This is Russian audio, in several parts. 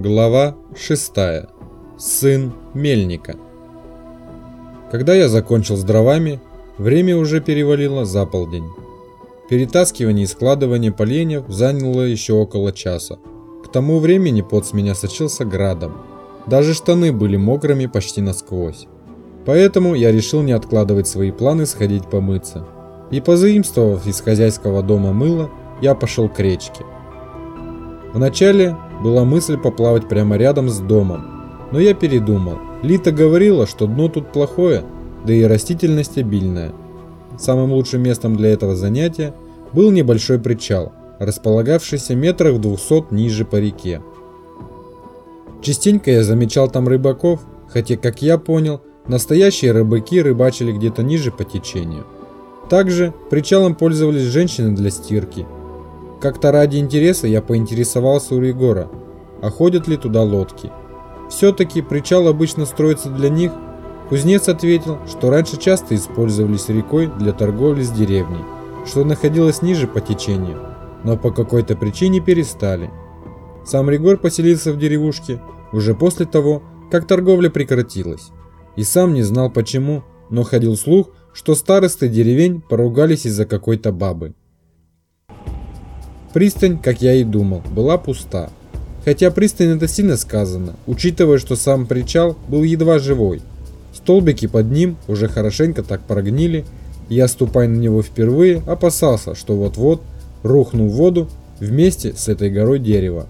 Глава 6. Сын мельника. Когда я закончил с дровами, время уже перевалило за полдень. Перетаскивание и складывание поленьев заняло еще около часа. К тому времени пот с меня сочился градом. Даже штаны были мокрыми почти насквозь. Поэтому я решил не откладывать свои планы сходить помыться. И позаимствовав из хозяйского дома мыло, я пошел к речке. Вначале была мысль поплавать прямо рядом с домом, но я передумал. Лита говорила, что дно тут плохое, да и растительность обильная. Самым лучшим местом для этого занятия был небольшой причал, располагавшийся метрах в двухсот ниже по реке. Частенько я замечал там рыбаков, хотя, как я понял, настоящие рыбаки рыбачили где-то ниже по течению. Также причалом пользовались женщины для стирки – как-то ради интереса я поинтересовался у Егора, а ходят ли туда лодки. Все-таки причал обычно строится для них. Кузнец ответил, что раньше часто использовались рекой для торговли с деревней, что находилось ниже по течению, но по какой-то причине перестали. Сам Ригор поселился в деревушке уже после того, как торговля прекратилась. И сам не знал почему, но ходил слух, что старосты деревень поругались из-за какой-то бабы. Пристань, как я и думал, была пуста. Хотя пристань это сильно сказано, учитывая, что сам причал был едва живой. Столбики под ним уже хорошенько так прогнили, и я, ступая на него впервые, опасался, что вот-вот рухну в воду вместе с этой горой дерева.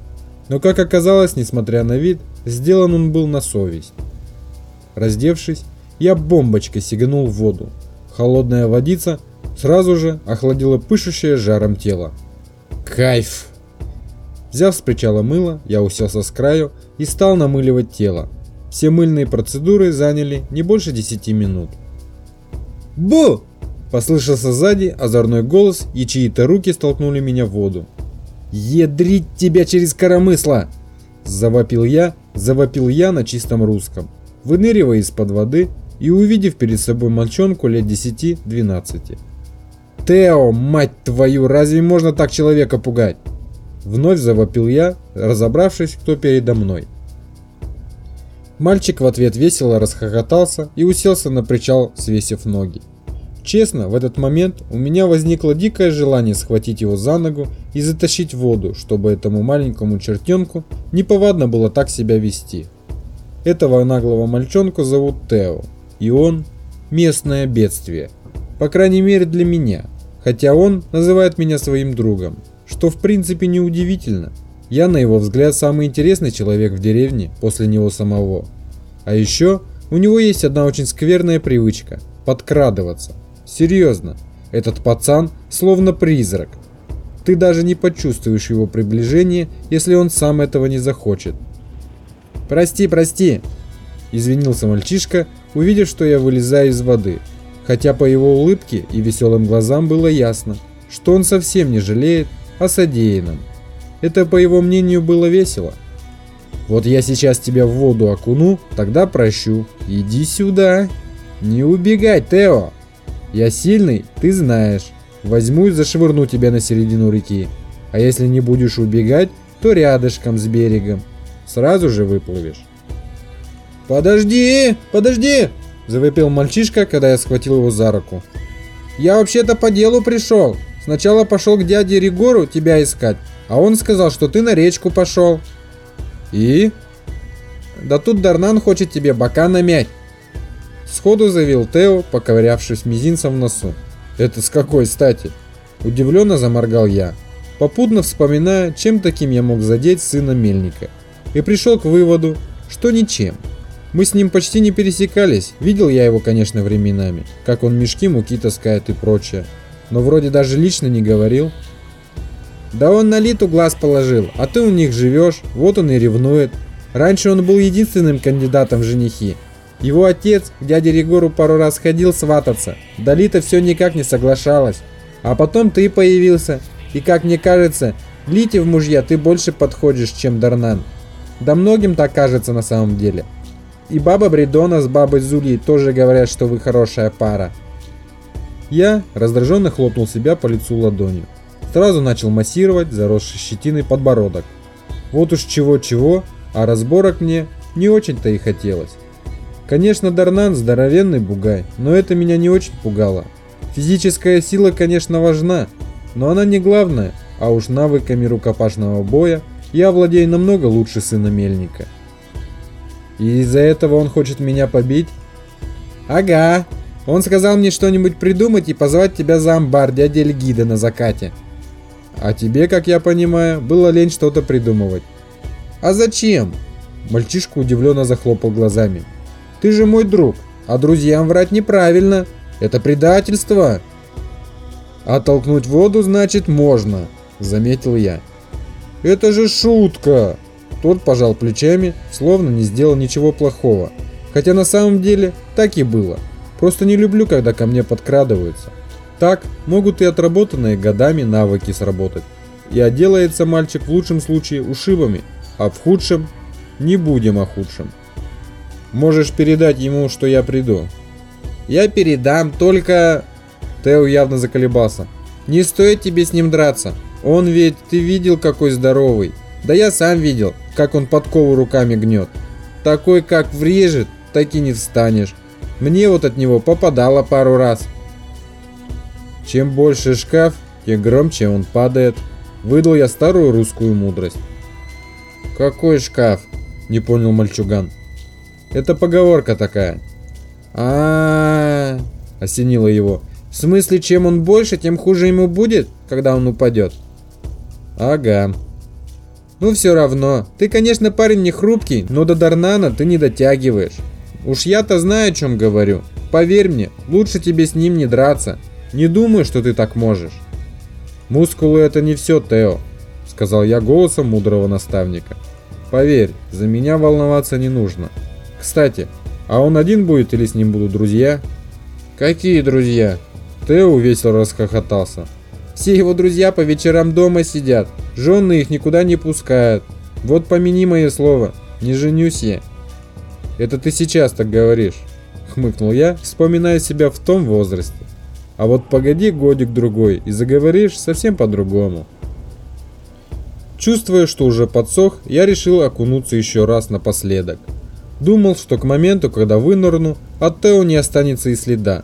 Но как оказалось, несмотря на вид, сделан он был на совесть. Раздевшись, я бомбочкой сиганул в воду. Холодная водица сразу же охладила пышущее жаром тело. Кайф! Взяв с причала мыло, я уселся с краю и стал намыливать тело. Все мыльные процедуры заняли не больше 10 минут. «Бу!» – послышался сзади озорной голос, и чьи-то руки столкнули меня в воду. «Едрить тебя через коромысло!» – завопил я, завопил я на чистом русском, выныривая из-под воды и увидев перед собой мальчонку лет 10-12. «Тео, мать твою, разве можно так человека пугать?» Вновь завопил я, разобравшись, кто передо мной. Мальчик в ответ весело расхохотался и уселся на причал, свесив ноги. Честно, в этот момент у меня возникло дикое желание схватить его за ногу и затащить в воду, чтобы этому маленькому чертенку неповадно было так себя вести. Этого наглого мальчонку зовут Тео, и он – местное бедствие. По крайней мере для меня – хотя он называет меня своим другом, что в принципе не удивительно. Я, на его взгляд, самый интересный человек в деревне после него самого. А еще у него есть одна очень скверная привычка – подкрадываться. Серьезно, этот пацан словно призрак. Ты даже не почувствуешь его приближение, если он сам этого не захочет. «Прости, прости!» – извинился мальчишка, увидев, что я вылезаю из воды – хотя по его улыбке и веселым глазам было ясно, что он совсем не жалеет о содеянном. Это, по его мнению, было весело. «Вот я сейчас тебя в воду окуну, тогда прощу. Иди сюда. Не убегай, Тео. Я сильный, ты знаешь. Возьму и зашвырну тебя на середину реки. А если не будешь убегать, то рядышком с берегом. Сразу же выплывешь». «Подожди! Подожди!» Завопил мальчишка, когда я схватил его за руку. «Я вообще-то по делу пришел. Сначала пошел к дяде Ригору тебя искать, а он сказал, что ты на речку пошел». «И?» «Да тут Дарнан хочет тебе бока намять». Сходу заявил Тео, поковырявшись мизинцем в носу. «Это с какой стати?» Удивленно заморгал я, попутно вспоминая, чем таким я мог задеть сына Мельника. И пришел к выводу, что ничем. Мы с ним почти не пересекались, видел я его, конечно, временами, как он мешки муки таскает и прочее, но вроде даже лично не говорил. Да он на Литу глаз положил, а ты у них живешь, вот он и ревнует. Раньше он был единственным кандидатом в женихи. Его отец к дяде Регору пару раз ходил свататься, да Лита все никак не соглашалась. А потом ты появился, и как мне кажется, Лите в мужья ты больше подходишь, чем Дарнан. Да многим так кажется на самом деле. И баба Бридона с бабой Зулей тоже говорят, что вы хорошая пара. Я раздраженно хлопнул себя по лицу ладонью. Сразу начал массировать заросший щетиной подбородок. Вот уж чего-чего, а разборок мне не очень-то и хотелось. Конечно, Дарнан здоровенный бугай, но это меня не очень пугало. Физическая сила, конечно, важна, но она не главная, а уж навыками рукопашного боя я владею намного лучше сына Мельника. И из-за этого он хочет меня побить? Ага. Он сказал мне что-нибудь придумать и позвать тебя за амбар дяди Эльгида на закате. А тебе, как я понимаю, было лень что-то придумывать. А зачем? Мальчишка удивленно захлопал глазами. Ты же мой друг, а друзьям врать неправильно. Это предательство. Оттолкнуть воду, значит, можно, заметил я. Это же шутка. Тот пожал плечами, словно не сделал ничего плохого. Хотя на самом деле так и было. Просто не люблю, когда ко мне подкрадываются. Так могут и отработанные годами навыки сработать. И отделается мальчик в лучшем случае ушибами, а в худшем не будем о худшем. Можешь передать ему, что я приду. Я передам, только... Тео явно заколебался. Не стоит тебе с ним драться. Он ведь, ты видел, какой здоровый. Да я сам видел, как он подкову руками гнет. Такой, как врежет, так и не встанешь. Мне вот от него попадало пару раз. Чем больше шкаф, тем громче он падает. Выдал я старую русскую мудрость. Какой шкаф? Не понял мальчуган. Это поговорка такая. А, -а, осенило его. В смысле, чем он больше, тем хуже ему будет, когда он упадет. Ага. Ну все равно. Ты, конечно, парень не хрупкий, но до Дарнана ты не дотягиваешь. Уж я-то знаю, о чем говорю. Поверь мне, лучше тебе с ним не драться. Не думаю, что ты так можешь. Мускулы это не все, Тео, сказал я голосом мудрого наставника. Поверь, за меня волноваться не нужно. Кстати, а он один будет или с ним будут друзья? Какие друзья? Тео весело расхохотался. Все его друзья по вечерам дома сидят, жены их никуда не пускают. Вот помяни мое слово, не женюсь я. Это ты сейчас так говоришь, хмыкнул я, вспоминая себя в том возрасте. А вот погоди годик-другой и заговоришь совсем по-другому. Чувствуя, что уже подсох, я решил окунуться еще раз напоследок. Думал, что к моменту, когда вынырну, от Тео не останется и следа.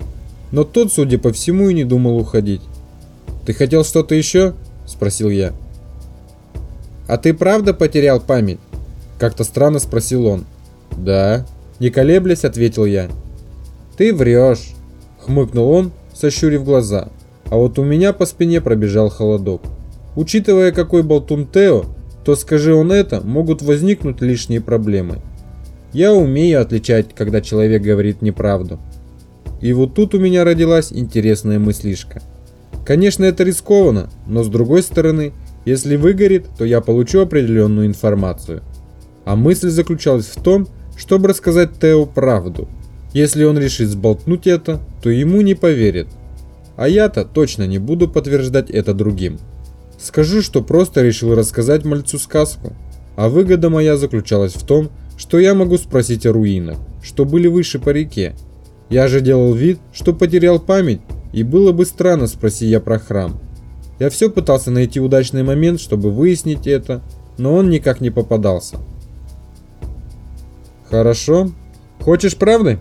Но тот, судя по всему, и не думал уходить. «Ты хотел что-то еще?» – спросил я. «А ты правда потерял память?» – как-то странно спросил он. «Да», – не колеблясь, ответил я. «Ты врешь», – хмыкнул он, сощурив глаза. А вот у меня по спине пробежал холодок. Учитывая, какой болтун Тео, то скажи он это, могут возникнуть лишние проблемы. Я умею отличать, когда человек говорит неправду. И вот тут у меня родилась интересная мыслишка. Конечно, это рискованно, но с другой стороны, если выгорит, то я получу определенную информацию. А мысль заключалась в том, чтобы рассказать Тео правду. Если он решит сболтнуть это, то ему не поверят. А я-то точно не буду подтверждать это другим. Скажу, что просто решил рассказать мальцу сказку. А выгода моя заключалась в том, что я могу спросить о руинах, что были выше по реке. Я же делал вид, что потерял память, и было бы странно, спроси я про храм. Я все пытался найти удачный момент, чтобы выяснить это, но он никак не попадался. Хорошо. Хочешь правды?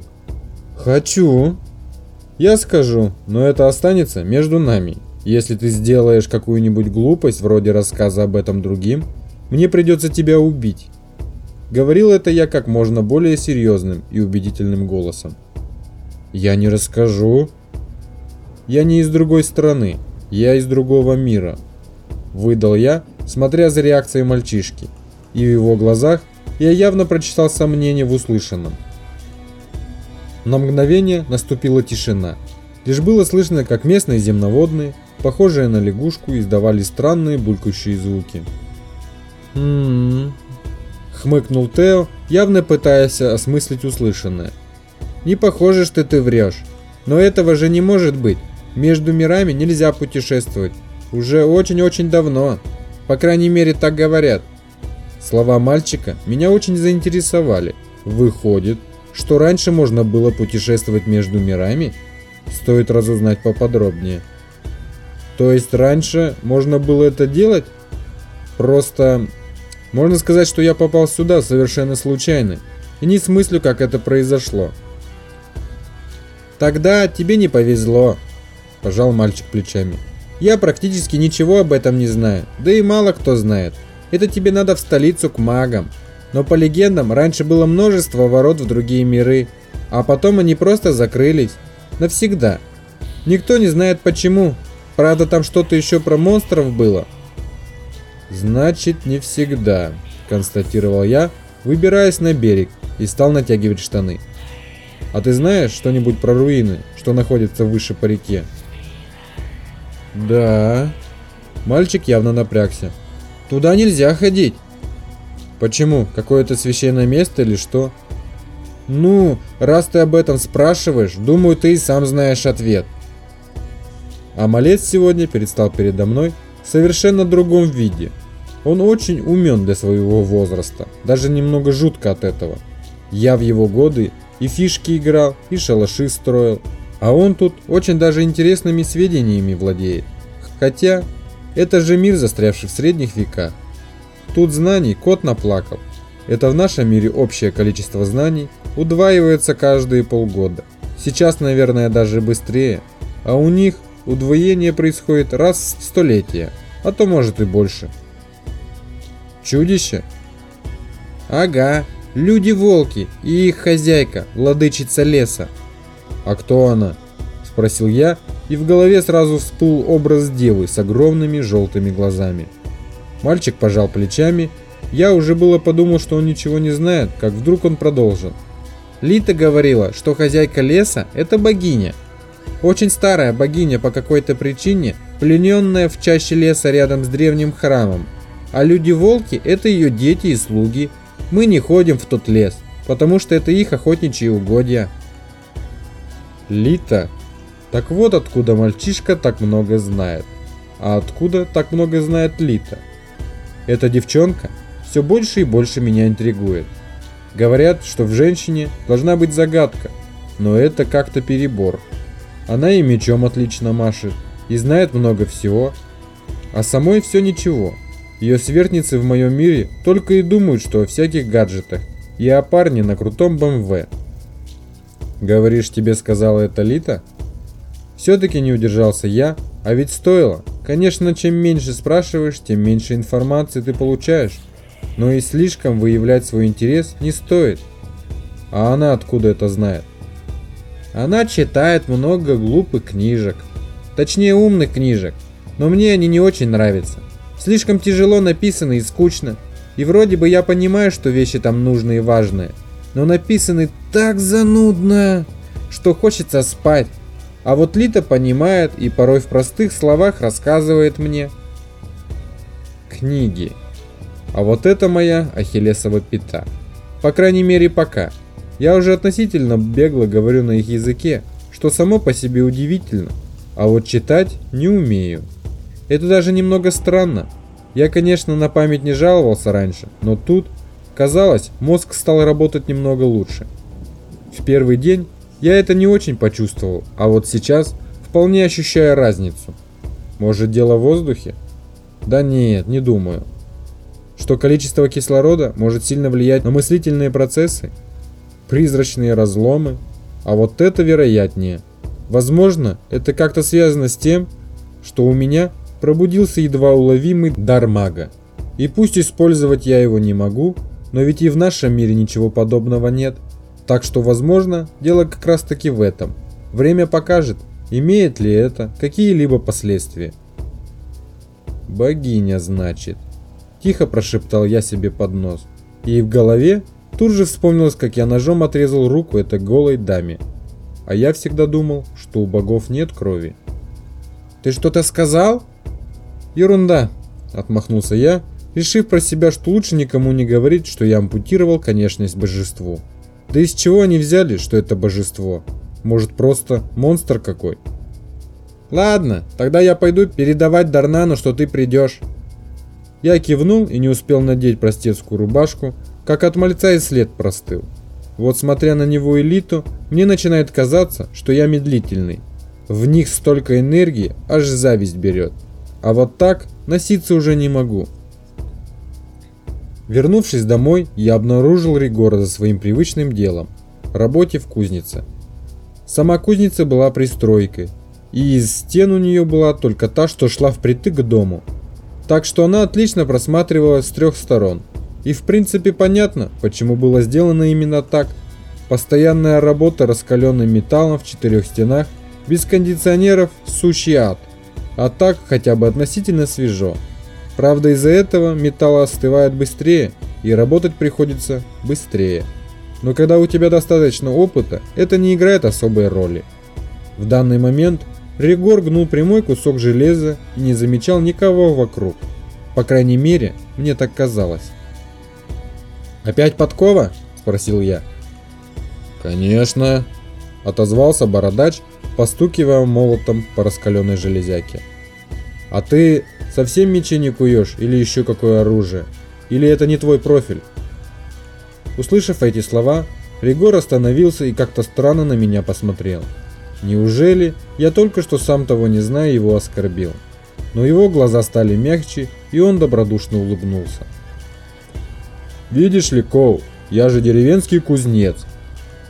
Хочу. Я скажу, но это останется между нами. Если ты сделаешь какую-нибудь глупость, вроде рассказа об этом другим, мне придется тебя убить. Говорил это я как можно более серьезным и убедительным голосом. Я не расскажу. Я не из другой страны, я из другого мира. Выдал я, смотря за реакцией мальчишки. И в его глазах я явно прочитал сомнение в услышанном. На мгновение наступила тишина. Лишь было слышно, как местные земноводные, похожие на лягушку, издавали странные булькающие звуки. «М-м-м», хмыкнул Тео, явно пытаясь осмыслить услышанное. «Не похоже, что ты врешь. Но этого же не может быть. Между мирами нельзя путешествовать. Уже очень-очень давно. По крайней мере, так говорят». Слова мальчика меня очень заинтересовали. Выходит, что раньше можно было путешествовать между мирами? Стоит разузнать поподробнее. То есть раньше можно было это делать? Просто Можно сказать, что я попал сюда совершенно случайно и не смыслю, как это произошло. Тогда тебе не повезло, пожал мальчик плечами. Я практически ничего об этом не знаю, да и мало кто знает. Это тебе надо в столицу к магам. Но по легендам, раньше было множество ворот в другие миры, а потом они просто закрылись. Навсегда. Никто не знает почему. Правда, там что-то еще про монстров было. Значит, не всегда, констатировал я, выбираясь на берег и стал натягивать штаны. А ты знаешь что-нибудь про руины, что находится выше по реке? Да. Мальчик явно напрягся. Туда нельзя ходить. Почему? Какое-то священное место или что? Ну, раз ты об этом спрашиваешь, думаю, ты и сам знаешь ответ. А малец сегодня предстал передо мной в совершенно другом виде. Он очень умен для своего возраста, даже немного жутко от этого. Я в его годы и фишки играл, и шалаши строил, а он тут очень даже интересными сведениями владеет. Хотя, это же мир, застрявший в средних веках. Тут знаний кот наплакал. Это в нашем мире общее количество знаний удваивается каждые полгода. Сейчас, наверное, даже быстрее. А у них удвоение происходит раз в столетие, а то может и больше. Чудище? Ага, люди-волки и их хозяйка, владычица леса. А кто она? Спросил я, и в голове сразу всплыл образ девы с огромными желтыми глазами. Мальчик пожал плечами. Я уже было подумал, что он ничего не знает, как вдруг он продолжил. Лита говорила, что хозяйка леса – это богиня. Очень старая богиня по какой-то причине, плененная в чаще леса рядом с древним храмом. А люди-волки – это ее дети и слуги. Мы не ходим в тот лес, потому что это их охотничьи угодья. Лита. Так вот откуда мальчишка так много знает. А откуда так много знает Лита? Эта девчонка все больше и больше меня интригует. Говорят, что в женщине должна быть загадка, но это как-то перебор. Она и мечом отлично машет, и знает много всего, а самой все ничего. Ее сверстницы в моем мире только и думают, что о всяких гаджетах, и о парне на крутом БМВ. Говоришь, тебе сказала это Лита? Все-таки не удержался я, а ведь стоило. Конечно, чем меньше спрашиваешь, тем меньше информации ты получаешь. Но и слишком выявлять свой интерес не стоит. А она откуда это знает? Она читает много глупых книжек. Точнее умных книжек. Но мне они не очень нравятся. Слишком тяжело написано и скучно. И вроде бы я понимаю, что вещи там нужные и важные. Но написаны так занудно, что хочется спать. А вот Лита понимает и порой в простых словах рассказывает мне. Книги. А вот это моя ахиллесова пята. По крайней мере пока. Я уже относительно бегло говорю на их языке, что само по себе удивительно. А вот читать не умею. Это даже немного странно. Я, конечно, на память не жаловался раньше, но тут, казалось, мозг стал работать немного лучше. В первый день я это не очень почувствовал, а вот сейчас вполне ощущаю разницу. Может дело в воздухе? Да нет, не думаю. Что количество кислорода может сильно влиять на мыслительные процессы? Призрачные разломы? А вот это вероятнее. Возможно, это как-то связано с тем, что у меня пробудился едва уловимый дар мага. И пусть использовать я его не могу, но ведь и в нашем мире ничего подобного нет – так что, возможно, дело как раз таки в этом. Время покажет, имеет ли это какие-либо последствия. «Богиня, значит», – тихо прошептал я себе под нос. И в голове тут же вспомнилось, как я ножом отрезал руку этой голой даме. А я всегда думал, что у богов нет крови. «Ты что-то сказал?» «Ерунда», – отмахнулся я, решив про себя, что лучше никому не говорить, что я ампутировал конечность божеству. Да из чего они взяли, что это божество? Может просто монстр какой? Ладно, тогда я пойду передавать Дарнану, что ты придешь. Я кивнул и не успел надеть простецкую рубашку, как от мальца и след простыл. Вот смотря на него элиту, мне начинает казаться, что я медлительный. В них столько энергии, аж зависть берет. А вот так носиться уже не могу. Вернувшись домой, я обнаружил Ригора за своим привычным делом – работе в кузнице. Сама кузница была пристройкой, и из стен у нее была только та, что шла впритык к дому. Так что она отлично просматривалась с трех сторон. И в принципе понятно, почему было сделано именно так. Постоянная работа раскаленным металлом в четырех стенах, без кондиционеров – сущий ад. А так хотя бы относительно свежо. Правда из-за этого металл остывает быстрее и работать приходится быстрее. Но когда у тебя достаточно опыта, это не играет особой роли. В данный момент Ригор гнул прямой кусок железа и не замечал никого вокруг. По крайней мере, мне так казалось. «Опять подкова?» – спросил я. «Конечно», – отозвался бородач, постукивая молотом по раскаленной железяке. «А ты Совсем мечи не куешь или еще какое оружие? Или это не твой профиль? Услышав эти слова, Ригор остановился и как-то странно на меня посмотрел. Неужели я только что сам того не зная его оскорбил? Но его глаза стали мягче, и он добродушно улыбнулся. «Видишь ли, Коу, я же деревенский кузнец.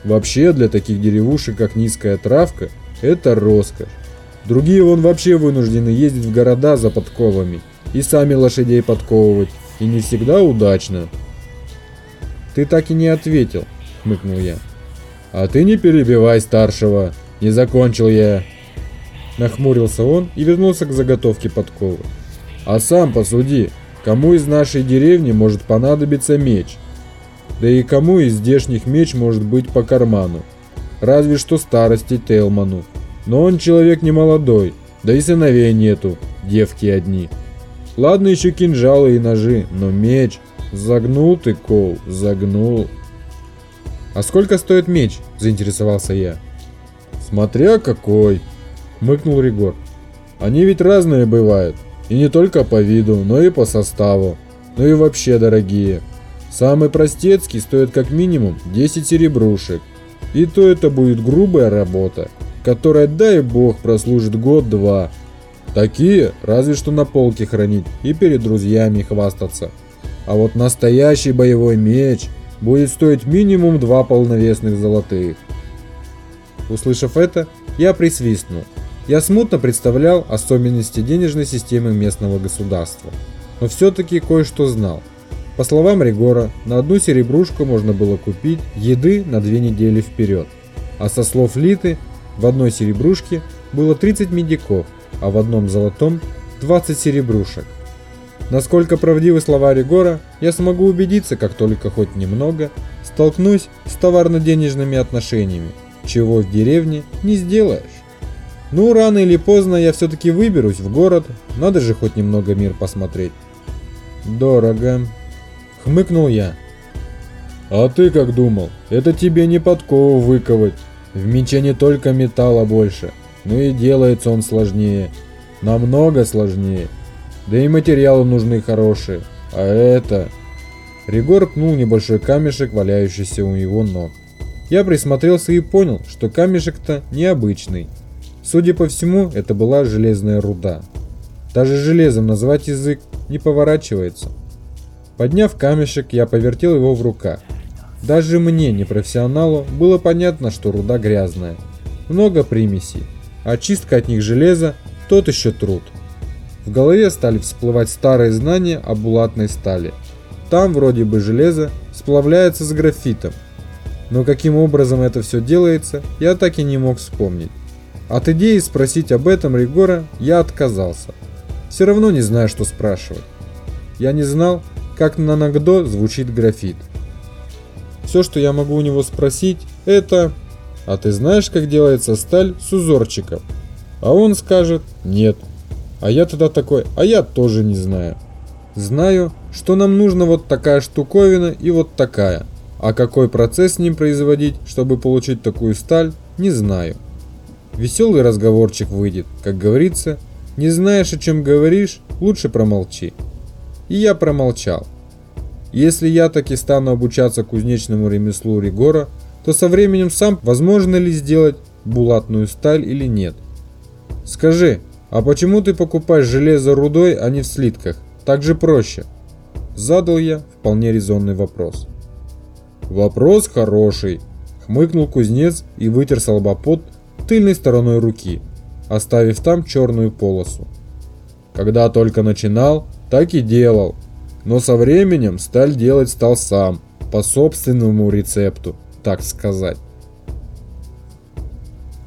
Вообще для таких деревушек, как низкая травка, это роскошь. Другие вон вообще вынуждены ездить в города за подковами и сами лошадей подковывать, и не всегда удачно. Ты так и не ответил, хмыкнул я. А ты не перебивай старшего, не закончил я. Нахмурился он и вернулся к заготовке подковы. А сам посуди, кому из нашей деревни может понадобиться меч? Да и кому из здешних меч может быть по карману? Разве что старости Телману. Но он человек не молодой, да и сыновей нету, девки одни. Ладно еще кинжалы и ножи, но меч. Загнул ты, Кол, загнул. А сколько стоит меч? Заинтересовался я. Смотря какой, мыкнул Ригор. Они ведь разные бывают. И не только по виду, но и по составу. Ну и вообще дорогие. Самый простецкий стоит как минимум 10 серебрушек. И то это будет грубая работа которая, дай бог, прослужит год-два. Такие разве что на полке хранить и перед друзьями хвастаться. А вот настоящий боевой меч будет стоить минимум два полновесных золотых. Услышав это, я присвистнул. Я смутно представлял особенности денежной системы местного государства, но все-таки кое-что знал. По словам Ригора, на одну серебрушку можно было купить еды на две недели вперед, а со слов Литы в одной серебрушке было 30 медиков, а в одном золотом 20 серебрушек. Насколько правдивы слова Ригора, я смогу убедиться, как только хоть немного столкнусь с товарно-денежными отношениями, чего в деревне не сделаешь. Ну, рано или поздно я все-таки выберусь в город, надо же хоть немного мир посмотреть. Дорого. Хмыкнул я. А ты как думал? Это тебе не подкову выковать. В мече не только металла больше, но и делается он сложнее. Намного сложнее. Да и материалы нужны хорошие. А это... Ригор пнул небольшой камешек, валяющийся у его ног. Я присмотрелся и понял, что камешек-то необычный. Судя по всему, это была железная руда. Даже железом назвать язык не поворачивается. Подняв камешек, я повертел его в руках. Даже мне, непрофессионалу, было понятно, что руда грязная. Много примесей, а чистка от них железа – тот еще труд. В голове стали всплывать старые знания о булатной стали. Там вроде бы железо сплавляется с графитом. Но каким образом это все делается, я так и не мог вспомнить. От идеи спросить об этом Ригора я отказался. Все равно не знаю, что спрашивать. Я не знал, как на Нагдо звучит графит. Все, что я могу у него спросить, это «А ты знаешь, как делается сталь с узорчиком?» А он скажет «Нет». А я тогда такой «А я тоже не знаю». Знаю, что нам нужно вот такая штуковина и вот такая. А какой процесс с ним производить, чтобы получить такую сталь, не знаю. Веселый разговорчик выйдет, как говорится, не знаешь, о чем говоришь, лучше промолчи. И я промолчал. Если я таки стану обучаться кузнечному ремеслу Ригора, то со временем сам возможно ли сделать булатную сталь или нет. Скажи, а почему ты покупаешь железо рудой, а не в слитках? Так же проще. Задал я вполне резонный вопрос. Вопрос хороший, хмыкнул кузнец и вытер с тыльной стороной руки, оставив там черную полосу. Когда только начинал, так и делал, но со временем сталь делать стал сам, по собственному рецепту, так сказать.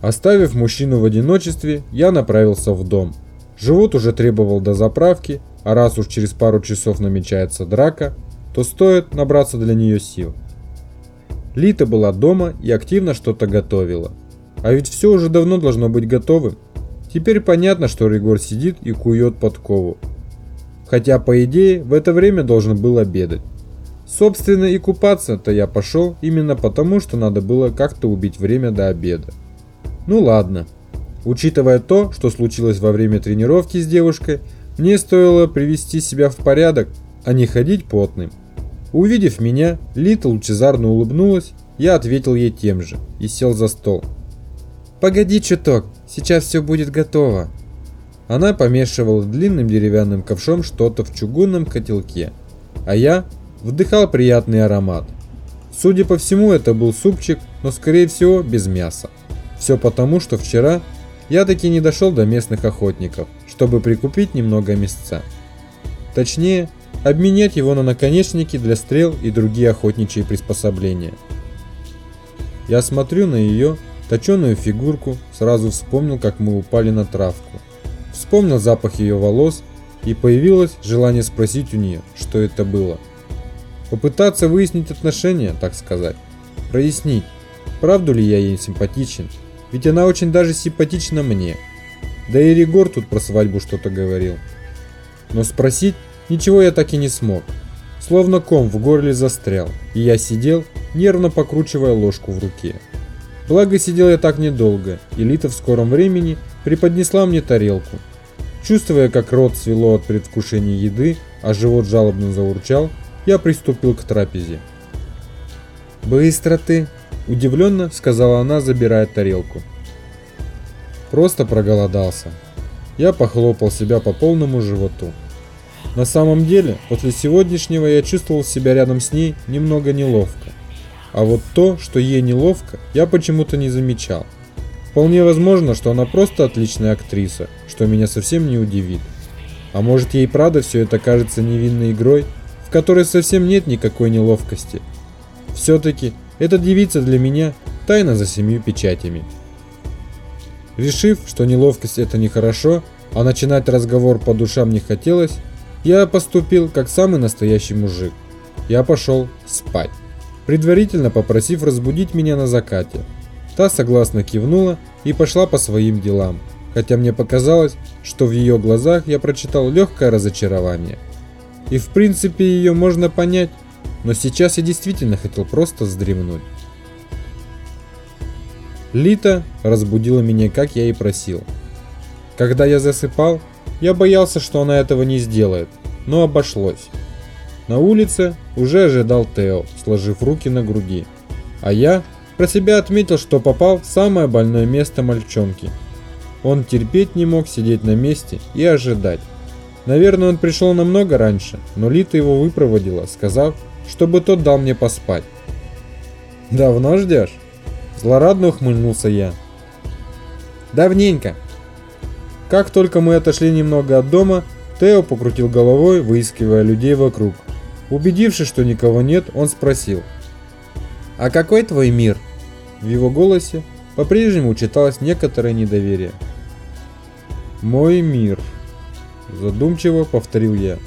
Оставив мужчину в одиночестве, я направился в дом. Живот уже требовал до заправки, а раз уж через пару часов намечается драка, то стоит набраться для нее сил. Лита была дома и активно что-то готовила. А ведь все уже давно должно быть готовым. Теперь понятно, что Ригор сидит и кует подкову. Хотя, по идее, в это время должен был обедать. Собственно, и купаться-то я пошел именно потому, что надо было как-то убить время до обеда. Ну ладно. Учитывая то, что случилось во время тренировки с девушкой, мне стоило привести себя в порядок, а не ходить потным. Увидев меня, Лита лучезарно улыбнулась, я ответил ей тем же и сел за стол. «Погоди чуток, сейчас все будет готово». Она помешивала длинным деревянным ковшом что-то в чугунном котелке, а я вдыхал приятный аромат. Судя по всему, это был супчик, но скорее всего без мяса. Все потому, что вчера я таки не дошел до местных охотников, чтобы прикупить немного мясца. Точнее, обменять его на наконечники для стрел и другие охотничьи приспособления. Я смотрю на ее точеную фигурку, сразу вспомнил, как мы упали на травку. Вспомнил запах ее волос и появилось желание спросить у нее, что это было. Попытаться выяснить отношения, так сказать. Прояснить, правду ли я ей симпатичен, ведь она очень даже симпатична мне. Да и Ригор тут про свадьбу что-то говорил. Но спросить ничего я так и не смог. Словно ком в горле застрял, и я сидел, нервно покручивая ложку в руке. Благо сидел я так недолго, и Лита в скором времени преподнесла мне тарелку. Чувствуя, как рот свело от предвкушения еды, а живот жалобно заурчал, я приступил к трапезе. «Быстро ты!» – удивленно сказала она, забирая тарелку. Просто проголодался. Я похлопал себя по полному животу. На самом деле, после сегодняшнего я чувствовал себя рядом с ней немного неловко. А вот то, что ей неловко, я почему-то не замечал. Вполне возможно, что она просто отличная актриса, что меня совсем не удивит. А может ей правда все это кажется невинной игрой, в которой совсем нет никакой неловкости. Все-таки эта девица для меня тайна за семью печатями. Решив, что неловкость это нехорошо, а начинать разговор по душам не хотелось, я поступил как самый настоящий мужик. Я пошел спать, предварительно попросив разбудить меня на закате. Та согласно кивнула и пошла по своим делам, хотя мне показалось, что в ее глазах я прочитал легкое разочарование. И в принципе ее можно понять, но сейчас я действительно хотел просто вздремнуть. Лита разбудила меня, как я и просил. Когда я засыпал, я боялся, что она этого не сделает, но обошлось. На улице уже ожидал Тео, сложив руки на груди. А я про себя отметил, что попал в самое больное место мальчонки. Он терпеть не мог сидеть на месте и ожидать. Наверное, он пришел намного раньше, но Лита его выпроводила, сказав, чтобы тот дал мне поспать. «Давно ждешь?» Злорадно ухмыльнулся я. «Давненько». Как только мы отошли немного от дома, Тео покрутил головой, выискивая людей вокруг. Убедившись, что никого нет, он спросил. «А какой твой мир?» В его голосе по-прежнему читалось некоторое недоверие. «Мой мир», – задумчиво повторил я.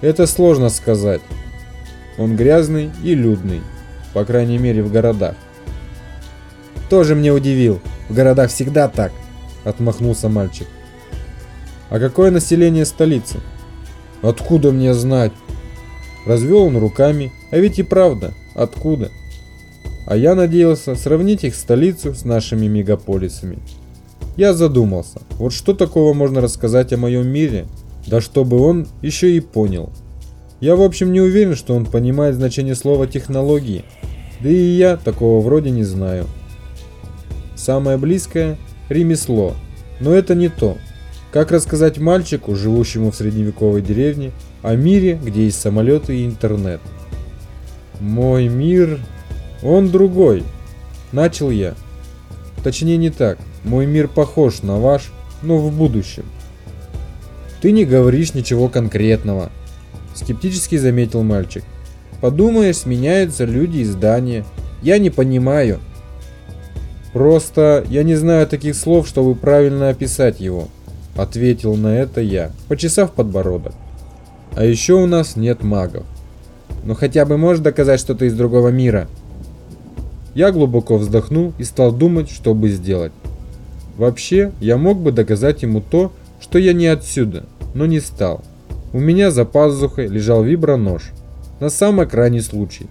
«Это сложно сказать. Он грязный и людный, по крайней мере в городах. Тоже мне удивил, в городах всегда так, отмахнулся мальчик. А какое население столицы? Откуда мне знать? Развел он руками, а ведь и правда, откуда? А я надеялся сравнить их столицу с нашими мегаполисами. Я задумался, вот что такого можно рассказать о моем мире, да чтобы он еще и понял. Я в общем не уверен, что он понимает значение слова технологии. Да и я такого вроде не знаю. Самое близкое – ремесло. Но это не то. Как рассказать мальчику, живущему в средневековой деревне, о мире, где есть самолеты и интернет? Мой мир... Он другой. Начал я. Точнее не так. Мой мир похож на ваш, но в будущем. Ты не говоришь ничего конкретного. Скептически заметил мальчик. Подумаешь, сменяются люди и здания. Я не понимаю. Просто я не знаю таких слов, чтобы правильно описать его. Ответил на это я, почесав подбородок. А еще у нас нет магов. Но хотя бы можешь доказать, что ты из другого мира? Я глубоко вздохнул и стал думать, что бы сделать. Вообще, я мог бы доказать ему то, что я не отсюда, но не стал. У меня за пазухой лежал вибронож. На самый крайний случай.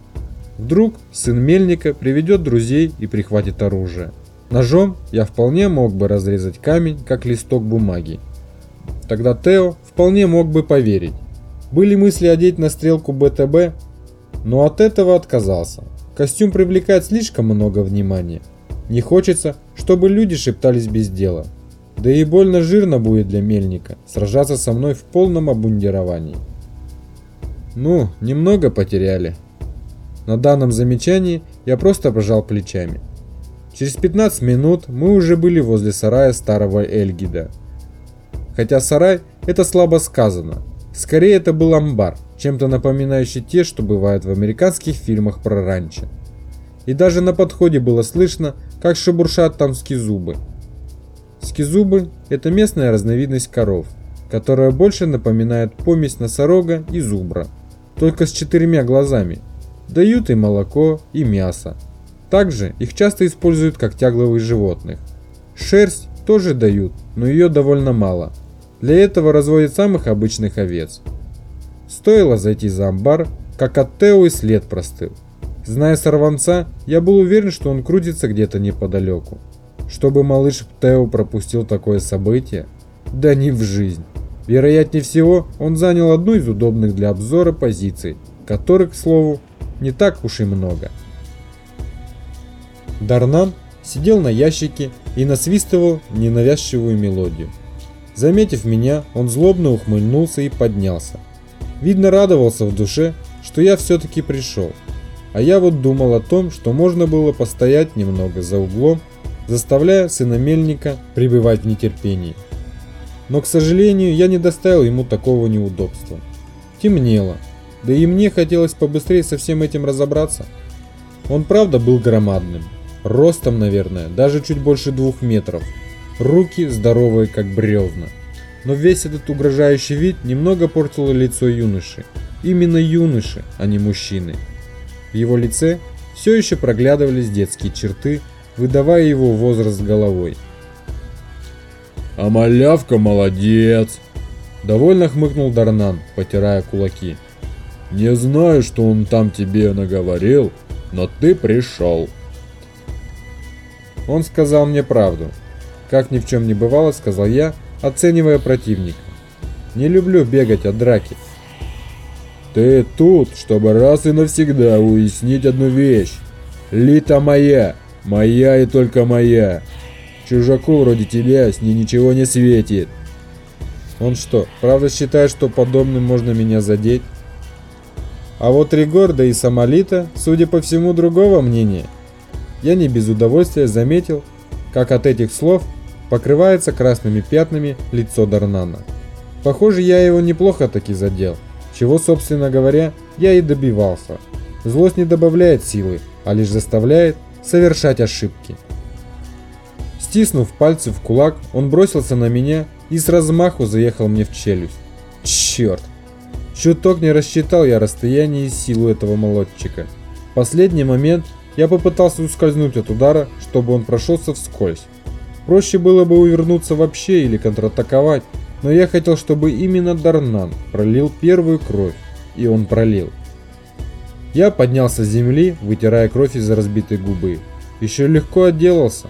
Вдруг сын мельника приведет друзей и прихватит оружие. Ножом я вполне мог бы разрезать камень, как листок бумаги. Тогда Тео вполне мог бы поверить. Были мысли одеть на стрелку БТБ, но от этого отказался. Костюм привлекает слишком много внимания. Не хочется, чтобы люди шептались без дела. Да и больно жирно будет для мельника сражаться со мной в полном обмундировании. Ну, немного потеряли. На данном замечании я просто пожал плечами. Через 15 минут мы уже были возле сарая старого Эльгида. Хотя сарай это слабо сказано. Скорее это был амбар, чем-то напоминающий те, что бывают в американских фильмах про ранчо. И даже на подходе было слышно, как шебуршат там скизубы. Скизубы – это местная разновидность коров, которая больше напоминает помесь носорога и зубра, только с четырьмя глазами. Дают и молоко, и мясо. Также их часто используют как тягловых животных. Шерсть тоже дают, но ее довольно мало. Для этого разводят самых обычных овец. Стоило зайти за амбар, как от Тео и след простыл. Зная сорванца, я был уверен, что он крутится где-то неподалеку. Чтобы малыш Тео пропустил такое событие? Да не в жизнь. Вероятнее всего, он занял одну из удобных для обзора позиций, которых, к слову, не так уж и много. Дарнан сидел на ящике и насвистывал ненавязчивую мелодию. Заметив меня, он злобно ухмыльнулся и поднялся. Видно радовался в душе, что я все-таки пришел. А я вот думал о том, что можно было постоять немного за углом, заставляя сына мельника пребывать в нетерпении. Но, к сожалению, я не доставил ему такого неудобства. Темнело, да и мне хотелось побыстрее со всем этим разобраться. Он правда был громадным, ростом, наверное, даже чуть больше двух метров, руки здоровые как бревна. Но весь этот угрожающий вид немного портил лицо юноши. Именно юноши, а не мужчины. В его лице все еще проглядывались детские черты, выдавая его возраст головой. «А малявка молодец!» Довольно хмыкнул Дарнан, потирая кулаки. «Не знаю, что он там тебе наговорил, но ты пришел». Он сказал мне правду. Как ни в чем не бывало, сказал я, оценивая противника. Не люблю бегать от драки. Ты тут, чтобы раз и навсегда уяснить одну вещь. Лита моя, моя и только моя. Чужаку вроде тебя с ней ничего не светит. Он что, правда считает, что подобным можно меня задеть? А вот Ригорда и Самолита, судя по всему, другого мнения. Я не без удовольствия заметил, как от этих слов покрывается красными пятнами лицо Дарнана. Похоже, я его неплохо таки задел, чего, собственно говоря, я и добивался. Злость не добавляет силы, а лишь заставляет совершать ошибки. Стиснув пальцы в кулак, он бросился на меня и с размаху заехал мне в челюсть. Черт! Чуток не рассчитал я расстояние и силу этого молотчика. В последний момент я попытался ускользнуть от удара, чтобы он прошелся вскользь. Проще было бы увернуться вообще или контратаковать, но я хотел, чтобы именно Дарнан пролил первую кровь, и он пролил. Я поднялся с земли, вытирая кровь из разбитой губы. Еще легко отделался.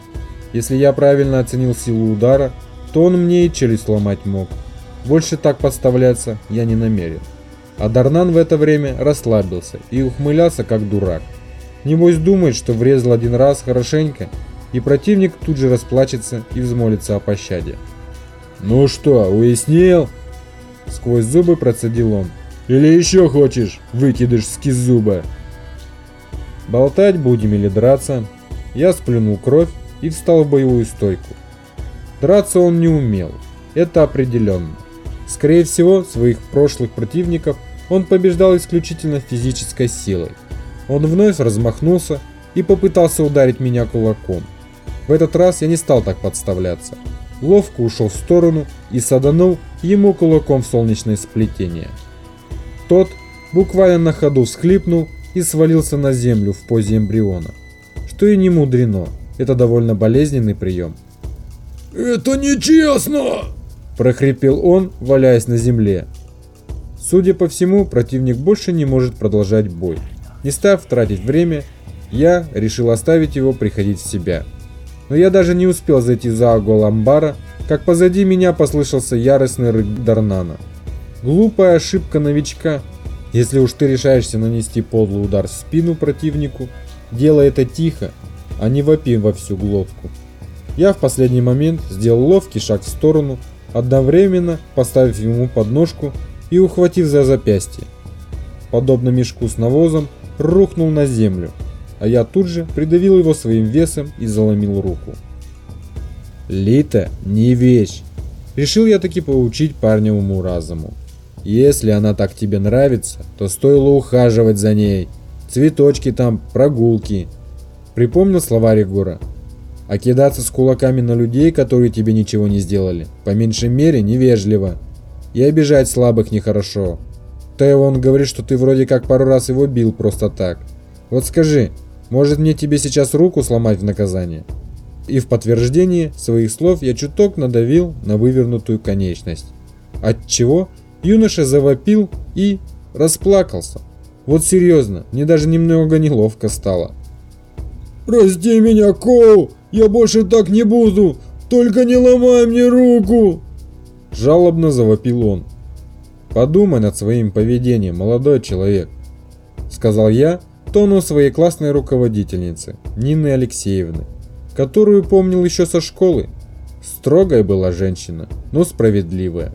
Если я правильно оценил силу удара, то он мне и челюсть ломать мог. Больше так подставляться я не намерен. А Дарнан в это время расслабился и ухмылялся как дурак. Небось думает, что врезал один раз хорошенько и противник тут же расплачется и взмолится о пощаде. Ну что, уяснил? Сквозь зубы процедил он. Или еще хочешь, выкидыш скизуба? Болтать будем или драться? Я сплюнул кровь и встал в боевую стойку. Драться он не умел, это определенно. Скорее всего, своих прошлых противников он побеждал исключительно физической силой. Он вновь размахнулся и попытался ударить меня кулаком. В этот раз я не стал так подставляться. Ловко ушел в сторону и саданул ему кулаком в солнечное сплетение. Тот буквально на ходу всхлипнул и свалился на землю в позе эмбриона. Что и не мудрено, это довольно болезненный прием. «Это нечестно!» – прохрипел он, валяясь на земле. Судя по всему, противник больше не может продолжать бой. Не став тратить время, я решил оставить его приходить в себя. Но я даже не успел зайти за угол амбара, как позади меня послышался яростный рык Дарнана. Глупая ошибка новичка. Если уж ты решаешься нанести подлый удар в спину противнику, делай это тихо, а не вопи во всю глотку. Я в последний момент сделал ловкий шаг в сторону, одновременно поставив ему подножку и ухватив за запястье. Подобно мешку с навозом, рухнул на землю, а я тут же придавил его своим весом и заломил руку. Лита не вещь. Решил я таки поучить парня уму-разуму. Если она так тебе нравится, то стоило ухаживать за ней. Цветочки там, прогулки. Припомнил слова Регора. А кидаться с кулаками на людей, которые тебе ничего не сделали, по меньшей мере невежливо. И обижать слабых нехорошо. Тео он говорит, что ты вроде как пару раз его бил просто так. Вот скажи, может мне тебе сейчас руку сломать в наказание? И в подтверждение своих слов я чуток надавил на вывернутую конечность. От чего юноша завопил и расплакался. Вот серьезно, мне даже немного неловко стало. «Прости меня, Коу! Я больше так не буду! Только не ломай мне руку!» Жалобно завопил он. «Подумай над своим поведением, молодой человек», сказал я тону своей классной руководительницы, Нины Алексеевны, которую помнил еще со школы. Строгая была женщина, но справедливая.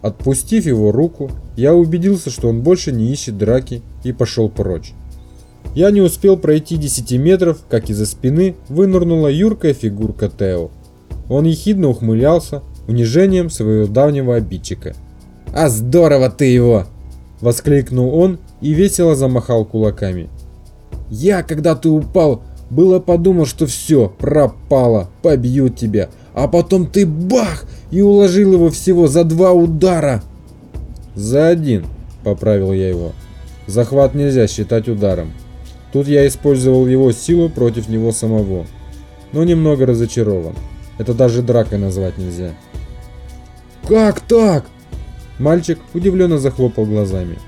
Отпустив его руку, я убедился, что он больше не ищет драки и пошел прочь. Я не успел пройти 10 метров, как из-за спины вынырнула юркая фигурка Тео. Он ехидно ухмылялся унижением своего давнего обидчика. «А здорово ты его!» – воскликнул он и весело замахал кулаками. «Я, когда ты упал, было подумал, что все, пропало, побьют тебя, а потом ты бах и уложил его всего за два удара!» «За один», – поправил я его. «Захват нельзя считать ударом. Тут я использовал его силу против него самого, но немного разочарован. Это даже дракой назвать нельзя». «Как так?» Мальчик удивленно захлопал глазами.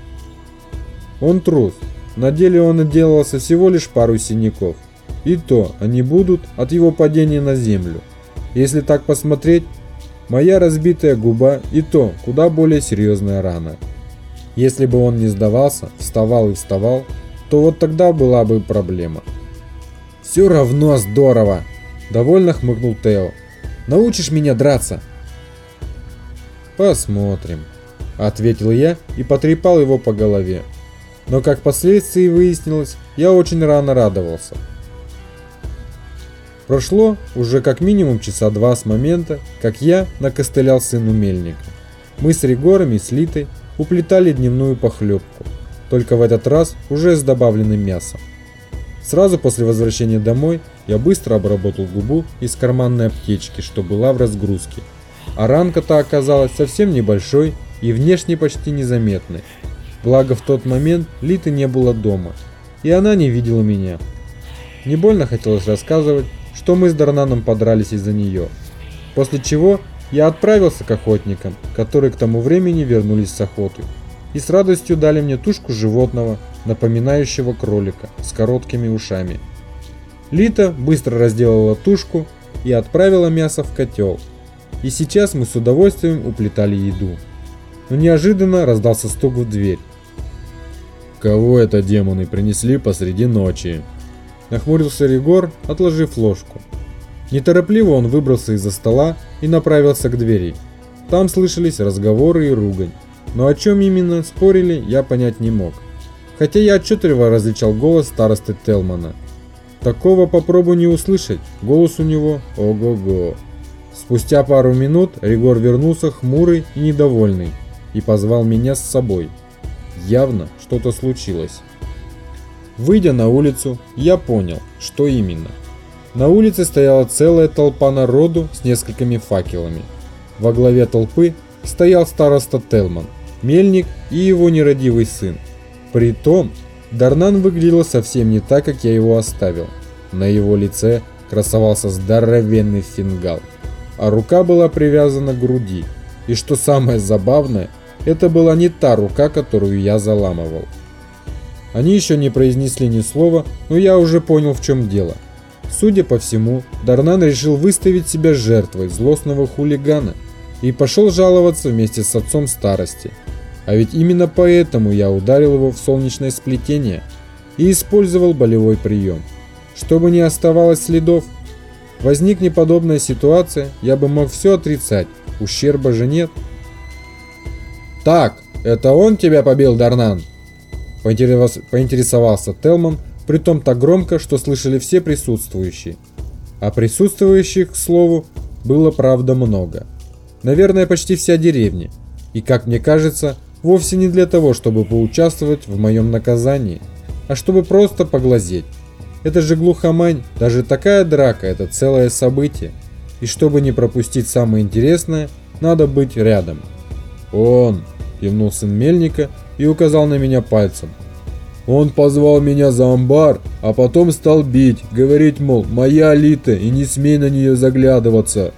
Он трус. На деле он отделался всего лишь пару синяков. И то они будут от его падения на землю. Если так посмотреть, моя разбитая губа и то куда более серьезная рана. Если бы он не сдавался, вставал и вставал, то вот тогда была бы проблема. «Все равно здорово!» – довольно хмыкнул Тео. «Научишь меня драться?» «Посмотрим», – ответил я и потрепал его по голове. Но как впоследствии выяснилось, я очень рано радовался. Прошло уже как минимум часа два с момента, как я накостылял сыну мельника. Мы с Регором и с Литой уплетали дневную похлебку, только в этот раз уже с добавленным мясом. Сразу после возвращения домой я быстро обработал губу из карманной аптечки, что была в разгрузке. А ранка-то оказалась совсем небольшой и внешне почти незаметной. Благо в тот момент Литы не было дома, и она не видела меня. Не больно хотелось рассказывать, что мы с Дарнаном подрались из-за нее. После чего я отправился к охотникам, которые к тому времени вернулись с охоты, и с радостью дали мне тушку животного, напоминающего кролика, с короткими ушами. Лита быстро разделала тушку и отправила мясо в котел. И сейчас мы с удовольствием уплетали еду. Но неожиданно раздался стук в дверь. Кого это демоны принесли посреди ночи? Нахмурился Ригор, отложив ложку. Неторопливо он выбрался из-за стола и направился к двери. Там слышались разговоры и ругань, но о чем именно спорили, я понять не мог. Хотя я отчетливо различал голос старосты Телмана. Такого попробуй не услышать, голос у него ого-го. Спустя пару минут Ригор вернулся хмурый и недовольный и позвал меня с собой. Явно что-то случилось. Выйдя на улицу, я понял, что именно. На улице стояла целая толпа народу с несколькими факелами. Во главе толпы стоял староста Телман, мельник и его нерадивый сын. Притом, Дарнан выглядел совсем не так, как я его оставил. На его лице красовался здоровенный фингал, а рука была привязана к груди. И что самое забавное, это была не та рука, которую я заламывал. Они еще не произнесли ни слова, но я уже понял в чем дело. Судя по всему, Дарнан решил выставить себя жертвой злостного хулигана и пошел жаловаться вместе с отцом старости. А ведь именно поэтому я ударил его в солнечное сплетение и использовал болевой прием. Чтобы не оставалось следов, возникне подобная ситуация, я бы мог все отрицать, ущерба же нет. «Так, это он тебя побил, Дарнан?» Поинтересовался Телман, притом так громко, что слышали все присутствующие. А присутствующих, к слову, было правда много. Наверное, почти вся деревня. И, как мне кажется, вовсе не для того, чтобы поучаствовать в моем наказании, а чтобы просто поглазеть. Это же глухомань, даже такая драка – это целое событие. И чтобы не пропустить самое интересное, надо быть рядом. «Он!» – кивнул сын Мельника и указал на меня пальцем. Он позвал меня за амбар, а потом стал бить, говорить, мол, моя Лита, и не смей на нее заглядываться.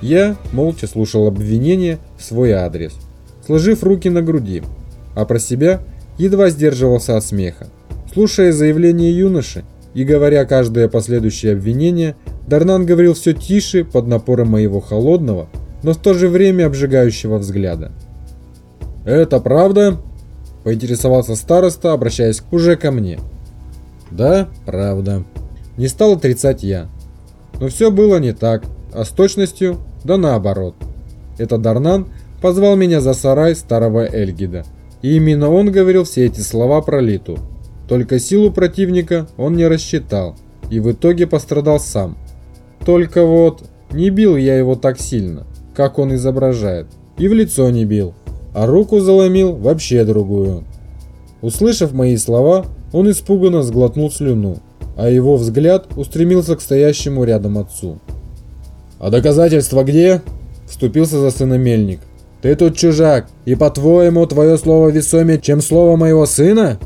Я молча слушал обвинения в свой адрес, сложив руки на груди, а про себя едва сдерживался от смеха. Слушая заявление юноши и говоря каждое последующее обвинение, Дарнан говорил все тише под напором моего холодного, но в то же время обжигающего взгляда. «Это правда?» – поинтересовался староста, обращаясь уже ко мне. «Да, правда». Не стал отрицать я. Но все было не так, а с точностью, да наоборот. Это Дарнан позвал меня за сарай старого Эльгида. И именно он говорил все эти слова про Литу. Только силу противника он не рассчитал, и в итоге пострадал сам. Только вот, не бил я его так сильно, как он изображает, и в лицо не бил а руку заломил вообще другую. Услышав мои слова, он испуганно сглотнул слюну, а его взгляд устремился к стоящему рядом отцу. «А доказательства где?» – вступился за сына Мельник. «Ты тут чужак, и по-твоему твое слово весомее, чем слово моего сына?»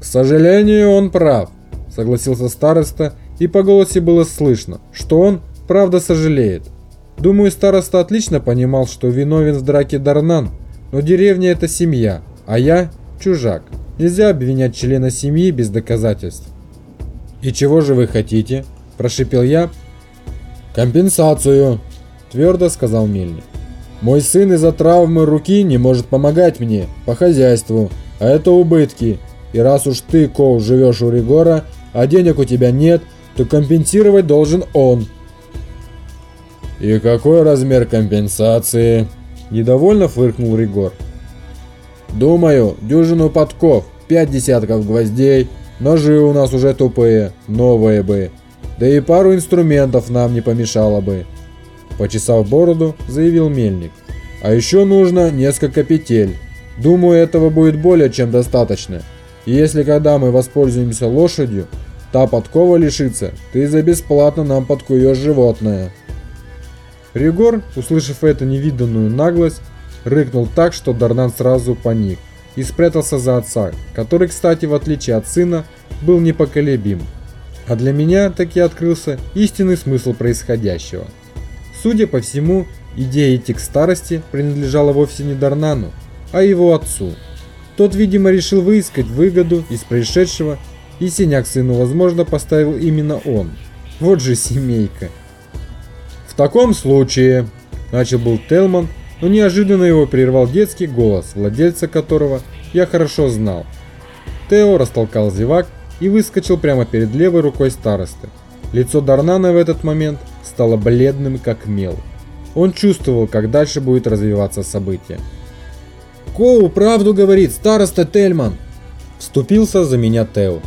«К сожалению, он прав», – согласился староста, и по голосе было слышно, что он правда сожалеет. Думаю, староста отлично понимал, что виновен в драке Дарнан, но деревня это семья, а я чужак. Нельзя обвинять члена семьи без доказательств. «И чего же вы хотите?» – прошипел я. «Компенсацию», – твердо сказал Мельник. «Мой сын из-за травмы руки не может помогать мне по хозяйству, а это убытки. И раз уж ты, Коу, живешь у Ригора, а денег у тебя нет, то компенсировать должен он». «И какой размер компенсации?» Недовольно фыркнул Ригор. «Думаю, дюжину подков, пять десятков гвоздей, ножи у нас уже тупые, новые бы, да и пару инструментов нам не помешало бы». Почесав бороду, заявил Мельник. «А еще нужно несколько петель. Думаю, этого будет более чем достаточно. И если когда мы воспользуемся лошадью, та подкова лишится, ты за бесплатно нам подкуешь животное». Ригор, услышав эту невиданную наглость, рыкнул так, что Дарнан сразу паник и спрятался за отца, который, кстати, в отличие от сына, был непоколебим. А для меня таки открылся истинный смысл происходящего. Судя по всему, идея идти к старости принадлежала вовсе не Дарнану, а его отцу. Тот, видимо, решил выискать выгоду из происшедшего, и синяк сыну, возможно, поставил именно он. Вот же семейка таком случае...» Начал был Телман, но неожиданно его прервал детский голос, владельца которого я хорошо знал. Тео растолкал зевак и выскочил прямо перед левой рукой старосты. Лицо Дарнана в этот момент стало бледным как мел. Он чувствовал, как дальше будет развиваться событие. «Коу правду говорит, староста Тельман!» Вступился за меня Тео.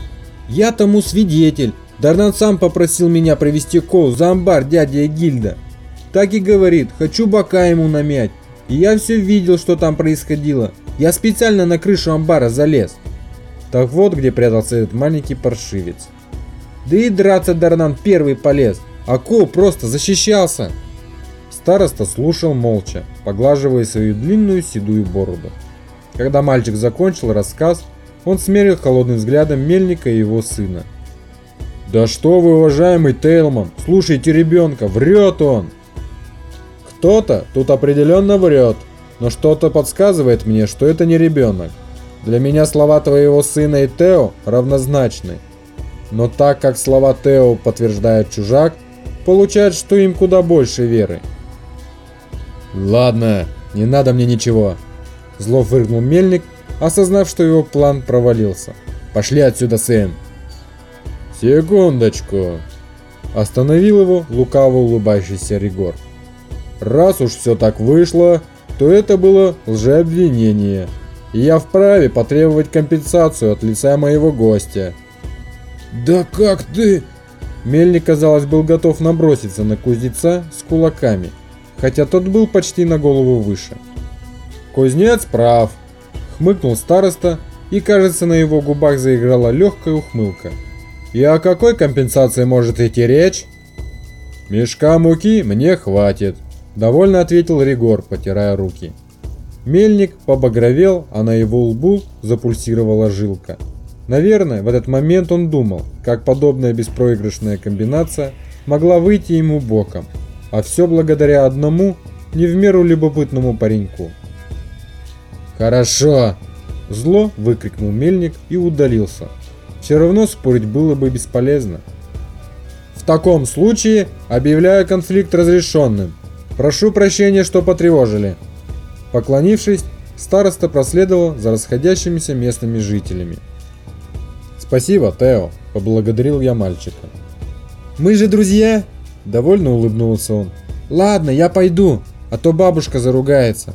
«Я тому свидетель. Дарнан сам попросил меня провести Коу за амбар дяди Гильда. Так и говорит, хочу бока ему намять. И я все видел, что там происходило. Я специально на крышу амбара залез. Так вот, где прятался этот маленький паршивец. Да и драться Дарнан первый полез, а Коу просто защищался. Староста слушал молча, поглаживая свою длинную седую бороду. Когда мальчик закончил рассказ, он смерил холодным взглядом Мельника и его сына. «Да что вы, уважаемый Тейлман, слушайте ребенка, врет он!» «Кто-то тут определенно врет, но что-то подсказывает мне, что это не ребенок. Для меня слова твоего сына и Тео равнозначны. Но так как слова Тео подтверждает чужак, получается, что им куда больше веры. «Ладно, не надо мне ничего», – зло выргнул мельник, осознав, что его план провалился. «Пошли отсюда, Сэм». «Секундочку», – остановил его лукаво улыбающийся Ригор. «Раз уж все так вышло, то это было лжеобвинение, и я вправе потребовать компенсацию от лица моего гостя». «Да как ты...» Мельник, казалось, был готов наброситься на кузнеца с кулаками – хотя тот был почти на голову выше. «Кузнец прав», — хмыкнул староста, и, кажется, на его губах заиграла легкая ухмылка. «И о какой компенсации может идти речь?» «Мешка муки мне хватит», — довольно ответил Ригор, потирая руки. Мельник побагровел, а на его лбу запульсировала жилка. Наверное, в этот момент он думал, как подобная беспроигрышная комбинация могла выйти ему боком а все благодаря одному, не в меру любопытному пареньку. «Хорошо!» – зло выкрикнул мельник и удалился. Все равно спорить было бы бесполезно. «В таком случае объявляю конфликт разрешенным. Прошу прощения, что потревожили». Поклонившись, староста проследовал за расходящимися местными жителями. «Спасибо, Тео», – поблагодарил я мальчика. «Мы же друзья!» Довольно улыбнулся он. Ладно, я пойду, а то бабушка заругается.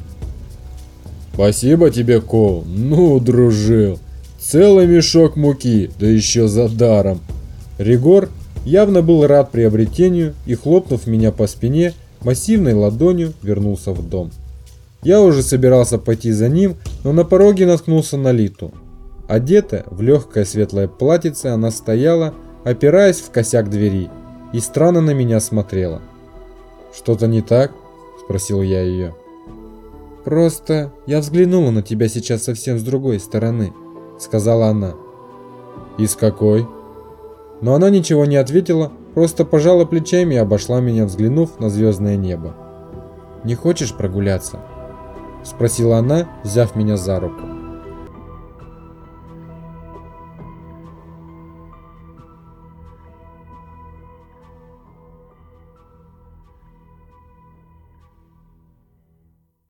Спасибо тебе, Кол. Ну, дружил. Целый мешок муки, да еще за даром. Ригор явно был рад приобретению и, хлопнув меня по спине, массивной ладонью вернулся в дом. Я уже собирался пойти за ним, но на пороге наткнулся на Литу. Одетая в легкое светлое платьице, она стояла, опираясь в косяк двери и странно на меня смотрела. «Что-то не так?» – спросил я ее. «Просто я взглянула на тебя сейчас совсем с другой стороны», – сказала она. «И с какой?» Но она ничего не ответила, просто пожала плечами и обошла меня, взглянув на звездное небо. «Не хочешь прогуляться?» – спросила она, взяв меня за руку.